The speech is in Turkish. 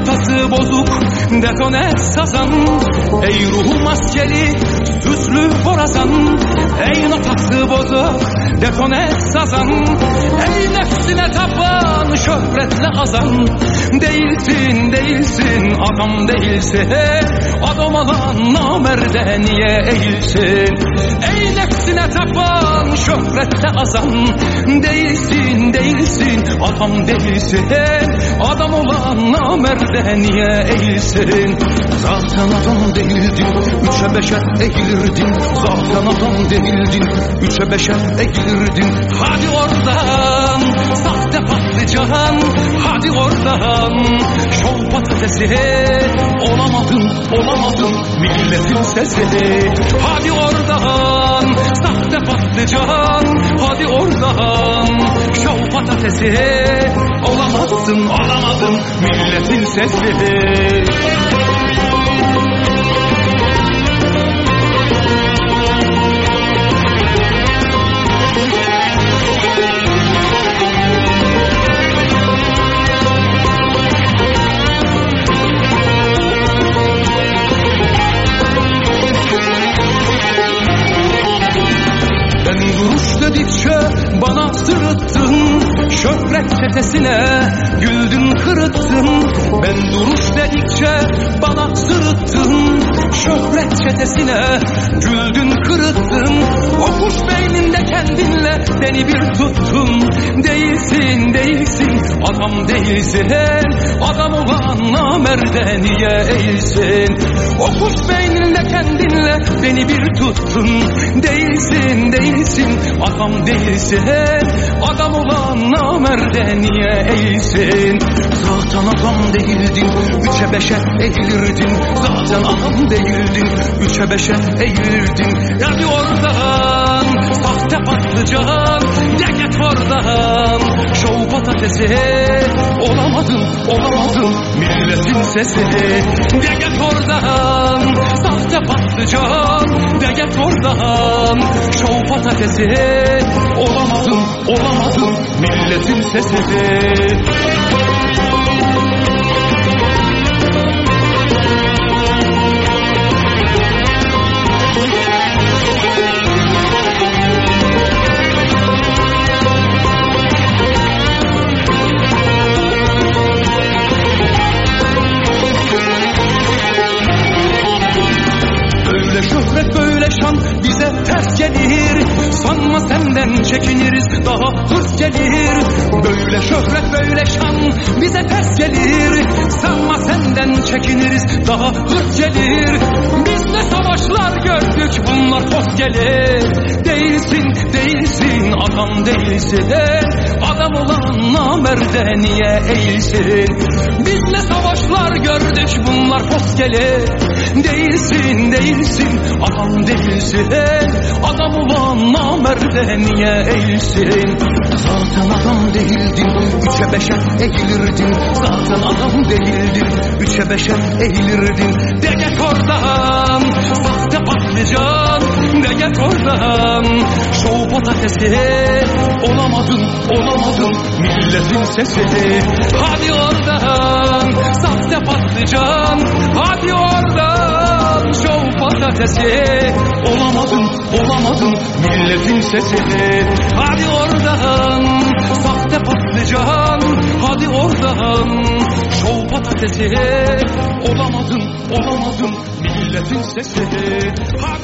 çantası bozuk Detone sazan. Ey ruhum askeri Süslü borazan. Ey notası bozuk Detone sazan. Ey nefsine tapan Şöhretle azan Değilsin değilsin adam değilsin. Adam olan namerde niye eğilsin? Ey nefsine tapan şöhretle azan. Değilsin değilsin adam değilsin. Adam olan namerde niye eğilsin? Zaten adam değildin Üçe beşe eğilirdin. Zaten adam değildin Üçe beşe eğilirdin. Hadi oradan Sahte patlıcan. Hadi oradan Şov patatesi. Olamadın olamadın. Milletin sesi. Hadi oradan Sahte patlıcan. Hadi oradan Şov patatesi. Olamazsın olamadın Milletin sesi dedikçe bana sırıttın. Şöhret çetesine güldün kırıttın. Ben duruş dedikçe bana sırıttın. Şöhret çetesine güldün kırıttın. O kuş beyninde kendinle beni bir tuttun Değilsin değilsin. Adam değilsin. Adam olan namerde niye eğilsin? O kuş beyninde kendinle beni bir tuttun. Değilsin değilsin. Adam değilsin. Adam olan namerde niye eğilsin? Zaten adam değildin. Üçe beşe eğilirdin. Zaten adam değildin. Üçe beşe eğilirdin. Hadi oradan Sahte patlıcan oradan Şov patatesi. Olamadın olamadın Milletin sesi. De git oradan Sahte patlıcan. De git oradan Şov patatesi. Olamadın olamadın Milletin sesi ters gelir Sanma senden çekiniriz. Daha hırs gelir Böyle şöhret böyle şan. Bize ters gelir Sanma senden çekiniriz daha hırs gelir. Biz ne savaşlar gördük bunlar toz gelir. Değilsin değilsin adam değilsin Adam olan namerde niye eğilsin? Biz ne savaşlar gördük bunlar post gelir. Değilsin değilsin adam değilsin Adam olan namerde niye eğilsin? Zaten adam değildin Üçe beşe eğilirdin. Zaten adam değildin Üçe beşe eğilirdin. De git oradan Sahte patlıcan. De git oradan Şov patatesi Olamadın olamadın Milletin sesi. Hadi oradan Sahte patlıcan. Hadi oradan Şov patatesi Olamadın olamadın Milletin sesi. Hadi oradan Şov patatesi Olamadın olamadın Milletin sesi. Oradan